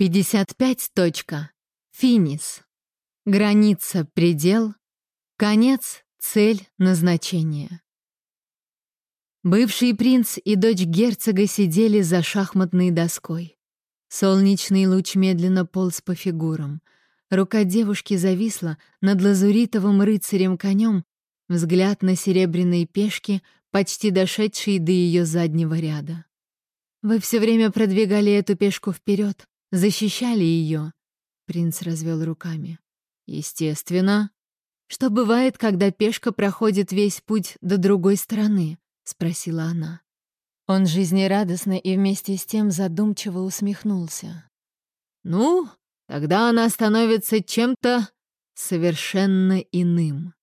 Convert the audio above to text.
55. Точка. Финис. Граница, предел. Конец, цель, назначение. Бывший принц и дочь герцога сидели за шахматной доской. Солнечный луч медленно полз по фигурам. Рука девушки зависла над лазуритовым рыцарем-конем, взгляд на серебряные пешки, почти дошедшие до ее заднего ряда. «Вы все время продвигали эту пешку вперед, защищали ее», — принц развел руками. «Естественно. Что бывает, когда пешка проходит весь путь до другой стороны?» — спросила она. Он жизнерадостно и вместе с тем задумчиво усмехнулся. «Ну, тогда она становится чем-то совершенно иным».